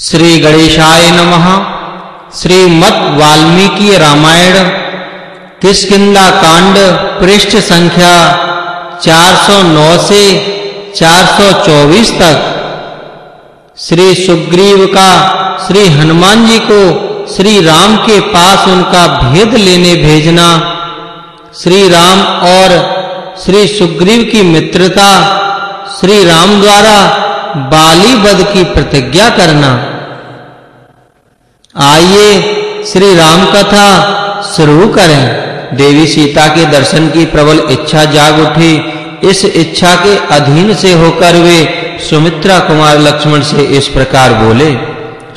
श्री गणेशाय नमः। श्रीमद् वाल्मीकि रामायण, किष्किंधा कांड, पृष्ठ संख्या 409 से 424 तक। श्री सुग्रीव का, श्री हनुमान जी को, श्री राम के पास उनका भेद लेने भेजना। श्री राम और श्री सुग्रीव की मित्रता, श्री राम द्वारा बाली वध की प्रतिज्ञा करना। आइए श्री राम कथा शुरू करें। देवी सीता के दर्शन की प्रबल इच्छा जाग उठी। इस इच्छा के अधीन से होकर वे सुमित्रा कुमार लक्ष्मण से इस प्रकार बोले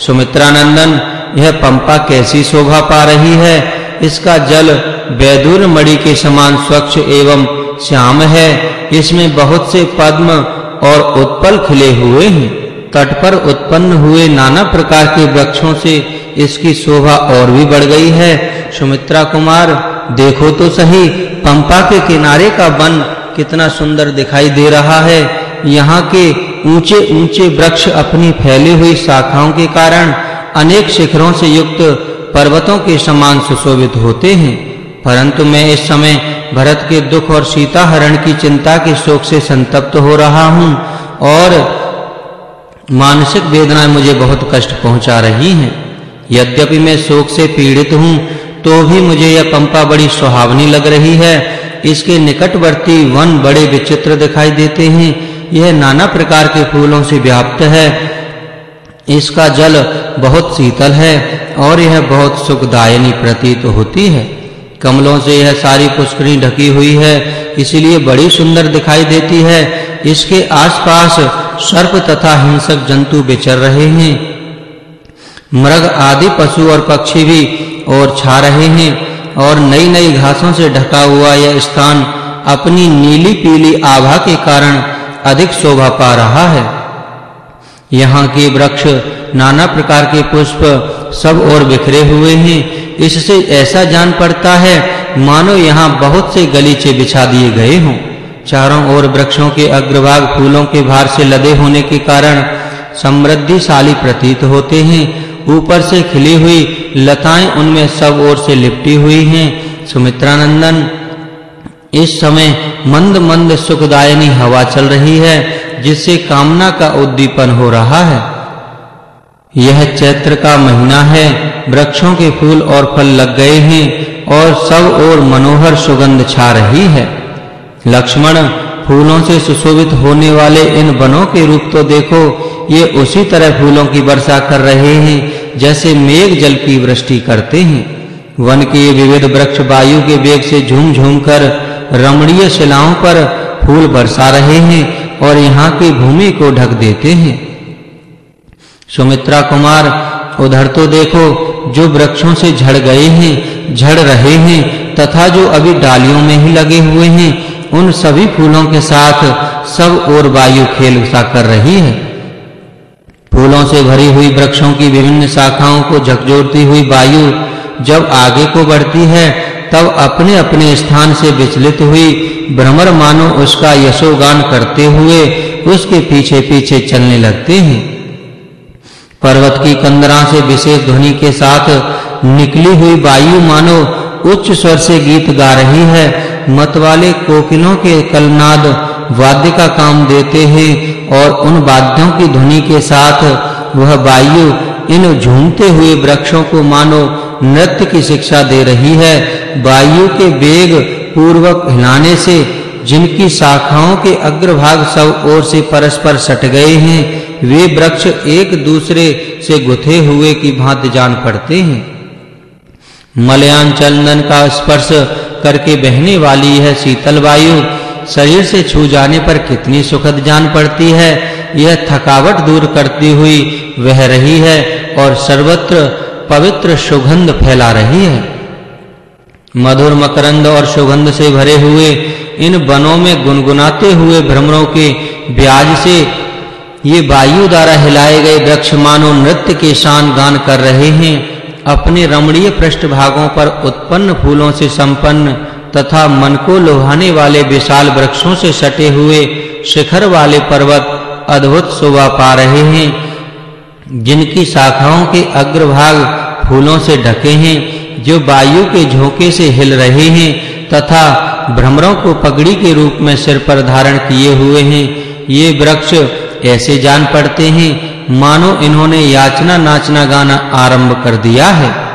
सुमित्रा नंदन यह पंपा कैसी शोभा पा रही है? इसका जल वैदुर मणि के समान स्वच्छ एवं श्याम है। इसमें बहुत से पद्म और उत्पल खिले हुए हैं। तट पर उत्पन्न हुए नाना प्रकार के वृक्षों से इसकी शोभा और भी बढ़ गई है। सुमित्रा कुमार, देखो तो सही, पंपा के किनारे का वन कितना सुंदर दिखाई दे रहा है। यहाँ के ऊंचे-ऊंचे वृक्ष अपनी फैली हुई शाखाओं के कारण अनेक शिखरों से युक्त पर्वतों के समान सुशोभित होते हैं। परंतु मैं इस समय भरत के दुख और सीता हरण की चिंता के शोक से संतप्त हो रहा हूँ और मानसिक वेदनाएँ मुझे बहुत कष्ट पहुँचा रही हैं। यद्यपि मैं शोक से पीड़ित हूँ तो भी मुझे यह पंपा बड़ी सुहावनी लग रही है। इसके निकटवर्ती वन बड़े विचित्र दिखाई देते हैं। यह नाना प्रकार के फूलों से व्याप्त है। इसका जल बहुत शीतल है और यह बहुत सुखदायनी प्रतीत होती है। कमलों से यह सारी पुष्करी ढकी हुई है, इसलिए बड़ी सुंदर दिखाई देती है। इसके आसपास सर्प तथा हिंसक जंतु विचर रहे हैं। मृग आदि पशु और पक्षी भी और छा रहे हैं और नई-नई घासों से ढका हुआ यह स्थान अपनी नीली पीली आभा के कारण अधिक शोभा पा रहा है। यहाँ के वृक्ष नाना प्रकार के पुष्प सब और बिखरे हुए हैं। इससे ऐसा जान पड़ता है, मानो यहाँ बहुत से गलीचे बिछा दिए गए हों। चारों ओर वृक्षों के अग्रभाग फूलों के भार से लदे होने के कारण समृद्धिशाली प्रतीत होते हैं ऊपर से खिली हुई लताएँ उनमें सब ओर से लिपटी हुई हैं। सुमित्रा नंदन इस समय मंद-मंद सुखदायनी हवा चल रही है, जिससे कामना का उद्दीपन हो रहा है। यह चैत्र का महीना है, वृक्षों के फूल और फल लग गए हैं, और सब ओर मनोहर सुगंध छा रही है। लक्ष्मण फूलों से सुशोभित होने वाले इन वनों के रूप तो देखो, ये उसी तरह फूलों की वर्षा कर रहे हैं, जैसे मेघ जल की वृष्टि करते हैं। वन के विविध वृक्ष वायु के वेग से झूम-झूम कर रमणीय शिलाओं पर फूल बरसा रहे हैं और यहाँ की भूमि को ढक देते हैं। सुमित्रा कुमार, उधर तो देखो, जो वृक्षों से झड़ गए हैं, झड़ रहे हैं, तथा जो अभी डालियों में ही लगे हुए हैं उन सभी फूलों के साथ सब और वायु खेल सा कर रही है। फूलों से भरी हुई वृक्षों की विभिन्न शाखाओं को झकझोरती हुई वायु जब आगे को बढ़ती है, तब अपने-अपने स्थान से विचलित हुई भ्रमर मानो उसका यशोगान करते हुए उसके पीछे-पीछे चलने लगते हैं। पर्वत की कंदरा से विशेष ध्वनि के साथ निकली हुई वायु मानो उच्च स्वर से गीत गा रही है मत वाले कोकिलों के कलनाद वाद्य का काम देते हैं और उन वाद्यों की ध्वनि के साथ वह वायु इन झूमते हुए वृक्षों को मानो नृत्य की शिक्षा दे रही है। वायु के वेग पूर्वक हिलाने से जिनकी शाखाओं के अग्रभाग सब ओर से परस्पर सट गए हैं, वे वृक्ष एक दूसरे से गुथे हुए की भांति जान पड़ते हैं। मलयान चंदन का स्पर्श करके बहने वाली यह शीतल वायु शरीर से छू जाने पर कितनी सुखद जान पड़ती है। यह थकावट दूर करती हुई वह रही है और सर्वत्र पवित्र सुगंध फैला रही है। मधुर मकरंद और सुगंध से भरे हुए इन वनों में गुनगुनाते हुए भ्रमरों के ब्याज से ये वायु द्वारा हिलाए गए वृक्ष मानो नृत्य के शान गान कर रहे हैं। अपने रमणीय पृष्ठभागों पर उत्पन्न फूलों से संपन्न तथा मन को लोभाने वाले विशाल वृक्षों से सटे हुए शिखर वाले पर्वत अद्भुत शोभा पा रहे हैं, जिनकी शाखाओं के अग्रभाग फूलों से ढके हैं, जो वायु के झोंके से हिल रहे हैं तथा भ्रमरों को पगड़ी के रूप में सिर पर धारण किए हुए हैं। ये वृक्ष ऐसे जान पड़ते हैं मानो इन्होंने याचना नाचना गाना आरंभ कर दिया है।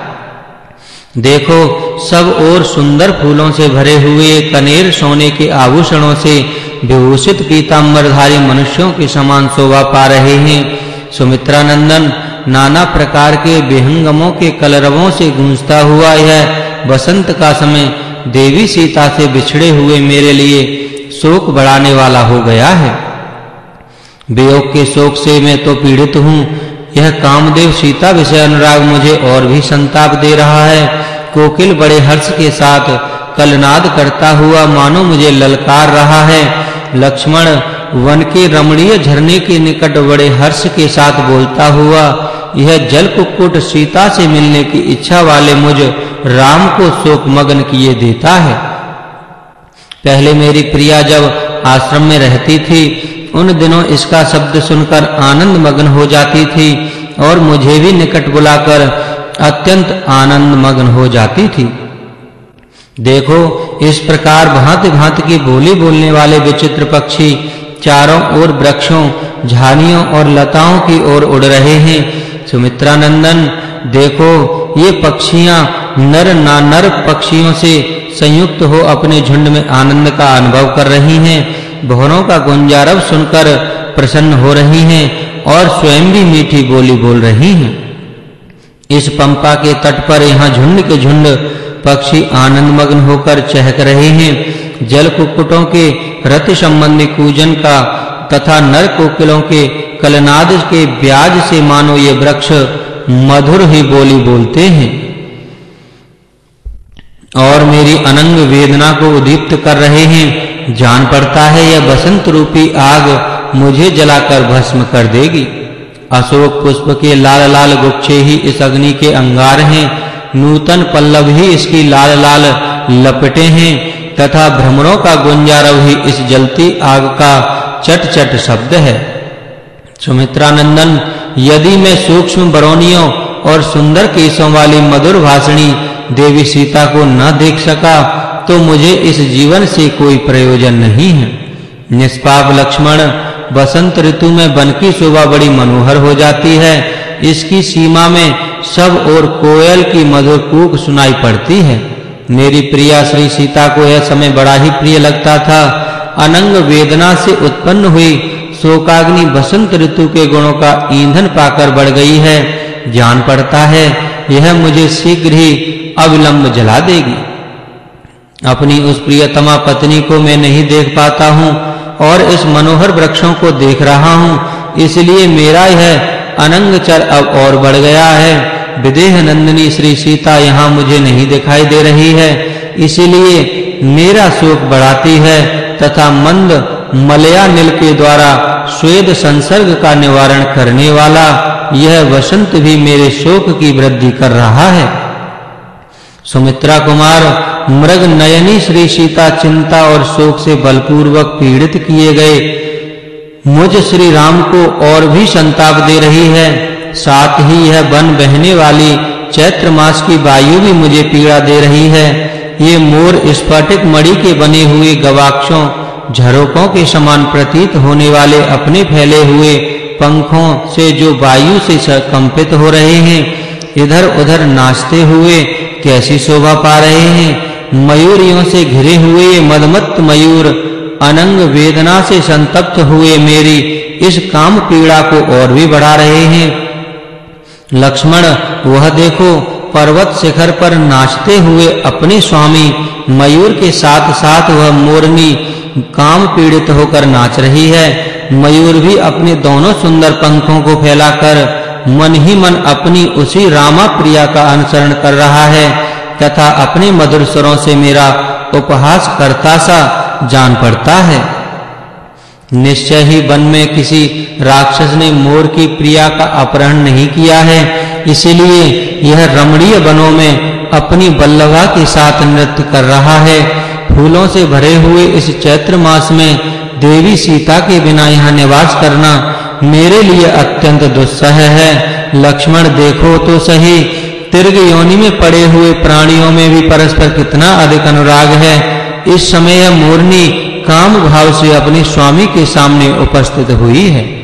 देखो, सब और सुंदर फूलों से भरे हुए कनेर सोने के आभूषणों से विभूषित पीतांबरधारी मनुष्यों के समान शोभा पा रहे हैं। सुमित्रा नंदन नाना प्रकार के विहंगमों के कलरवों से गूंजता हुआ यह बसंत का समय देवी सीता से बिछड़े हुए मेरे लिए शोक बढ़ाने वाला हो गया है। वियोग के शोक से मैं तो पीड़ित हूँ। यह कामदेव सीता विषय अनुराग मुझे और भी संताप दे रहा है। कोकिल बड़े हर्ष के साथ कलनाद करता हुआ मानो मुझे ललकार रहा है। लक्ष्मण वन के रमणीय झरने के निकट बड़े हर्ष के साथ बोलता हुआ, यह जल कुक्कुट सीता से मिलने की इच्छा वाले मुझ राम को शोक मग्न किए देता है। पहले मेरी प्रिया जब आश्रम में रहती थी उन दिनों इसका शब्द सुनकर आनंद मग्न हो जाती थी और मुझे भी निकट बुलाकर अत्यंत आनंद मग्न हो जाती थी। देखो, इस प्रकार भांति-भांति की बोली बोलने वाले विचित्र पक्षी चारों ओर वृक्षों झाड़ियों और लताओं की ओर उड़ रहे हैं। सुमित्रा नंदन देखो, ये पक्षियाँ नर ना नर पक्षियों से संयुक्त हो अपने झुंड में आनंद का अनुभव कर रही हैं। भवरों का गुंजारव सुनकर प्रसन्न हो रही हैं और स्वयं भी मीठी बोली बोल रही हैं। इस पंपा के तट पर यहाँ झुंड के झुंड पक्षी आनंद मग्न होकर चहक रहे हैं। जल कुक्कुटों के रति संबंधी कूजन का तथा नर कोकिलों के कलनाद के ब्याज से मानो ये वृक्ष मधुर ही बोली बोलते हैं। और मेरी अनंग वेदना को उदीप्त कर रहे हैं। जान पड़ता है यह बसंत रूपी आग मुझे जलाकर भस्म कर देगी। अशोक पुष्प के लाल लाल गुच्छे ही इस अग्नि के अंगार हैं। नूतन पल्लव ही इसकी लाल लाल लपटे हैं। तथा भ्रमरों का गुंजारव ही इस जलती आग का चट चट शब्द है। सुमित्रा नंदन यदि मैं सूक्ष्म बरौनियों और सुंदर केशों वाली मधुर भाषणी देवी सीता को न देख सका तो मुझे इस जीवन से कोई प्रयोजन नहीं है। निष्पाप लक्ष्मण, बसंत ऋतु में वन की शोभा बड़ी मनोहर हो जाती है। इसकी सीमा में सब और कोयल की मधुर कूक सुनाई पड़ती है। मेरी प्रिया श्री सीता को यह समय बड़ा ही प्रिय लगता था। अनंग वेदना से उत्पन्न हुई शोकाग्नि बसंत ऋतु के गुणों का ईंधन पाकर बढ़ गई है। जान पड़ता है, यह मुझे शीघ्र ही अविलंब जला देगी। अपनी उस प्रियतमा पत्नी को मैं नहीं देख पाता हूँ और इस मनोहर वृक्षों को देख रहा हूँ। इसलिए मेरा यह अनंग चर अब और बढ़ गया है। विदेह नंदिनी श्री सीता यहाँ मुझे नहीं दिखाई दे रही है। इसलिए मेरा शोक बढ़ाती है तथा मंद मलया नील के द्वारा स्वेद संसर्ग का निवारण करने वाला यह वसंत भी मेरे शोक की वृद्धि कर रहा है। सुमित्रा कुमार, मृग नयनी श्री सीता चिंता और शोक से बलपूर्वक पीड़ित किए गए। मुझ श्री राम को और भी संताप दे रही है। साथ ही यह बन बहने वाली चैत्र मास की वायु भी मुझे पीड़ा दे रही है। ये मोर स्फटिक मणि के बने हुए गवाक्षों झरोकों के समान प्रतीत होने वाले अपने फैले हुए पंखों से जो वायु से कंपित हो रहे हैं, इधर-उधर नाचते हुए कैसी शोभा पा रहे हैं। मयूरियों से घिरे हुए मदमत्त मयूर, अनंग वेदना से संतप्त हुए मेरी, इस काम पीड़ा को और भी बढ़ा रहे हैं। लक्ष्मण, वह देखो, पर्वत शिखर पर नाचते हुए अपने स्वामी, मयूर के साथ-साथ वह मोरनी, काम पीड़ित होकर नाच रही है। मयूर भी अपने दोनों सुंदर पंखों को फैलाकर मन ही मन अपनी उसी रामा प्रिया का अनुसरण कर रहा है, तथा अपने मधुर स्वरों से मेरा उपहास करता सा जान पड़ता है। निश्चय ही वन में किसी राक्षस ने मोर की प्रिया का अपहरण नहीं किया है, इसलिए यह रमणीय वनों में अपनी बल्लभा के साथ नृत्य कर रहा है। फूलों से भरे हुए इस चैत्र मास में देवी सीता के बिना यहाँ निवास करना मेरे लिए अत्यंत दुस्सह है। लक्ष्मण, देखो तो सही। तिर्ग योनि में पड़े हुए प्राणियों में भी परस्पर कितना अधिक अनुराग है। इस समय यह मोरनी काम भाव से अपने स्वामी के सामने उपस्थित हुई है।